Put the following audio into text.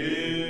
Deus.